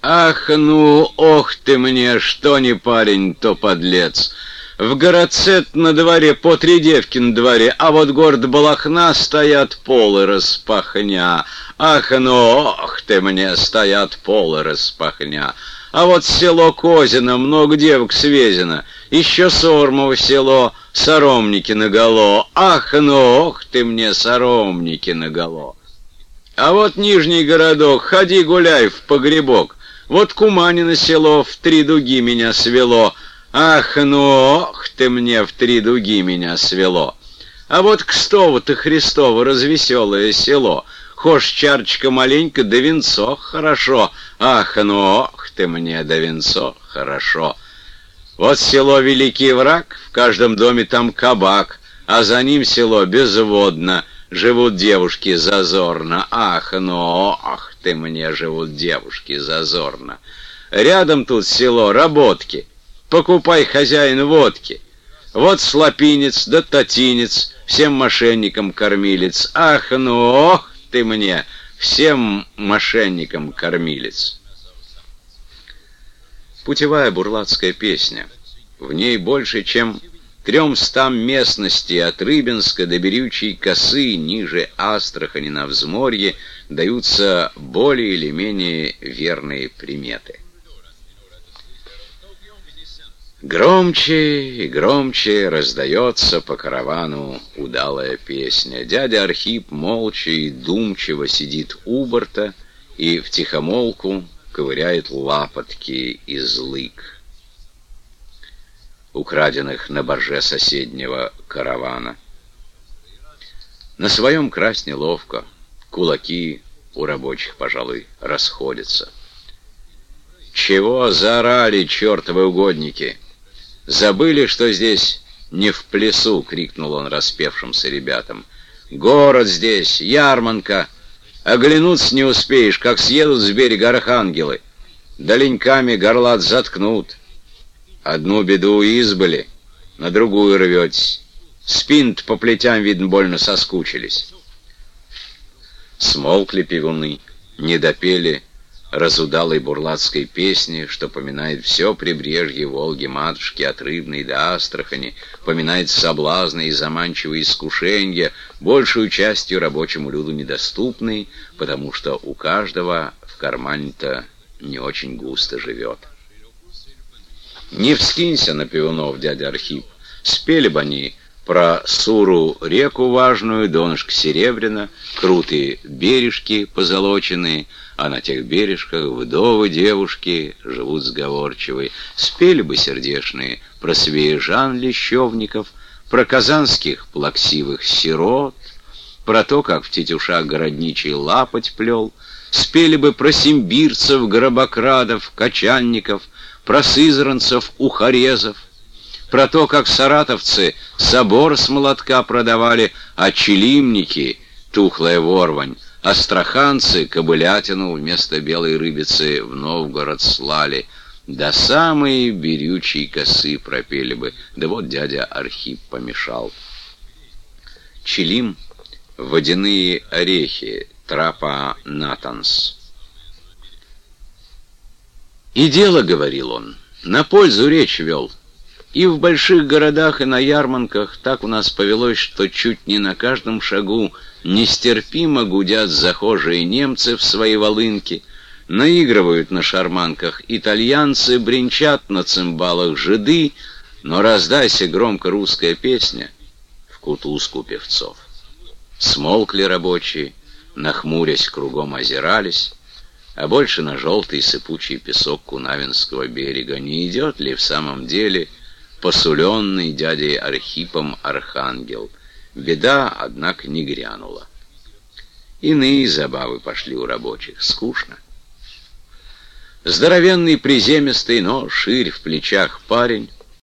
Ах, ну, ох ты мне, что не парень, то подлец. В городце на дворе по три девки на дворе, а вот город Балахна стоят полы распахня. Ах, ну, ох ты мне, стоят полы распахня. А вот село Козино, много девок свезено. Еще Сормово село, соромники наголо. Ах, ну, ох ты мне, соромники наголо. А вот нижний городок, ходи гуляй в погребок. Вот Куманино село в три дуги меня свело. Ах, ну, ох ты мне в три дуги меня свело. А вот Кстово-то Христово развеселое село. Хошь чарочка маленько, да венцо хорошо. Ах, ну, ох ты мне, да венцо хорошо. Вот село Великий Враг, в каждом доме там кабак, а за ним село Безводно — живут девушки зазорно. Ах, ну, ах ты мне живут девушки зазорно. Рядом тут село Работки. Покупай, хозяин, водки. Вот слопинец да татинец, всем мошенникам кормилец. Ах, ну, ох ты мне, всем мошенникам кормилец. Путевая бурлацкая песня. В ней больше, чем тремстам местностей от Рыбинска до Берючей косы ниже Астрахани на взморье даются более или менее верные приметы. Громче и громче раздается по каравану удалая песня. Дядя Архип молча и думчиво сидит у борта и втихомолку ковыряет лапотки из лык украденных на борже соседнего каравана. На своем красне ловко, кулаки у рабочих, пожалуй, расходятся. «Чего заорали, чертовы угодники? Забыли, что здесь не в плясу!» — крикнул он распевшимся ребятам. «Город здесь, ярманка! Оглянуться не успеешь, как съедут с берега архангелы. Доленьками горлат заткнут». Одну беду избыли, на другую рветесь. спин по плетям, видно, больно соскучились. Смолкли пивуны, не допели разудалой бурлацкой песни, что поминает все прибрежье Волги-матушки от Рыбной до Астрахани, поминает соблазны и заманчивые искушения, большую частью рабочему люду недоступные, потому что у каждого в кармане-то не очень густо живет. Не вскинься на пивунов, дядя Архип. Спели бы они про Суру реку важную, донышко серебряно, крутые бережки позолоченные, а на тех бережках вдовы девушки живут сговорчивые. Спели бы сердешные про свежан лещевников, про казанских плаксивых сирот, про то, как в тетюшах городничий лапоть плел, спели бы про симбирцев, гробокрадов, качальников — про сызранцев, ухарезов, про то, как саратовцы собор с молотка продавали, а челимники — тухлая ворвань, астраханцы кобылятину вместо белой рыбицы в Новгород слали. До самой берючей косы пропели бы, да вот дядя Архип помешал. Челим — водяные орехи, трапа натанс. И дело, говорил он, на пользу речь вел. И в больших городах, и на ярмарках так у нас повелось, что чуть не на каждом шагу нестерпимо гудят захожие немцы в свои волынки, наигрывают на шарманках итальянцы, бренчат на цимбалах жиды, но раздайся громко русская песня в кутузку певцов. Смолкли рабочие, нахмурясь, кругом озирались, а больше на желтый сыпучий песок Кунавинского берега. Не идет ли в самом деле посуленный дядей Архипом архангел? Беда, однако, не грянула. Иные забавы пошли у рабочих. Скучно. Здоровенный, приземистый, но ширь в плечах парень